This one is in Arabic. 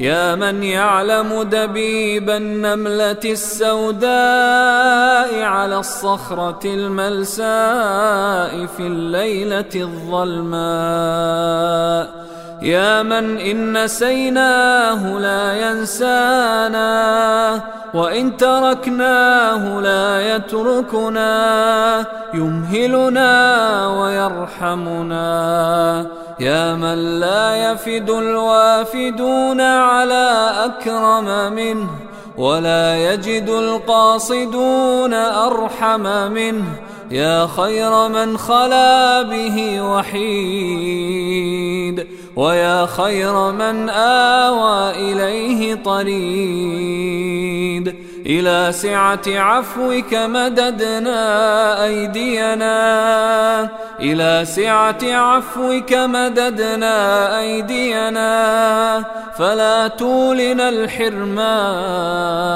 يا من يعلم دبيب النملة السوداء على الصخرة الملساء في الليلة الظلماء. يا من إن نسيناه لا ينسانا وإن تركناه لا يتركنا يمهلنا ويرحمنا. يا من لا يفد الوافدون على أكرم منه ولا يجد القاصدون أرحم منه. يا خير من خلا به وحيد ويا خير من آوى إليه طريد. إلى سعة عفوك مددنا أيدينا. إلى سعة عفوك مددنا أيدينا فلا تولنا الحرمان.